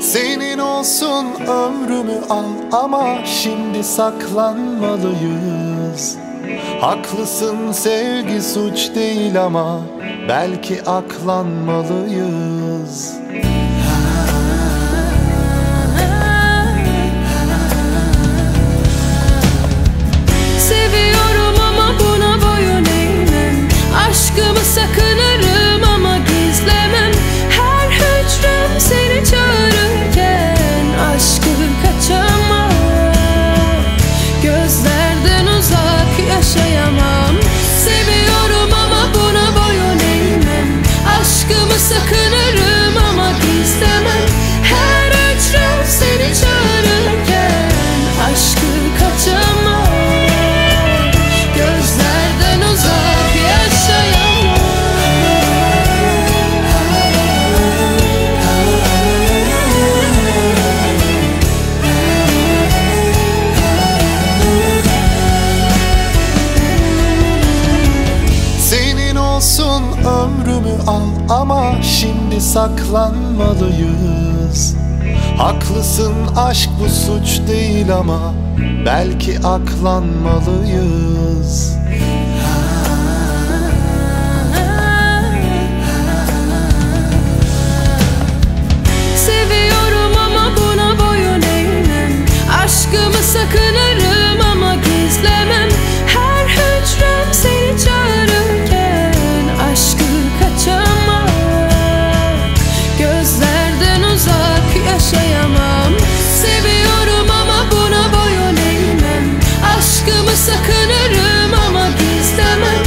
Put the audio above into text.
Senin olsun ömrümü al ama şimdi saklanmalıyız. Haklısın sevgi suç değil ama belki aklanmalıyız Senin olsun ömrümü al ama şimdi saklanmalıyız. Haklısın aşk bu suç değil ama belki aklanmalıyız sakınırım ama gizlemem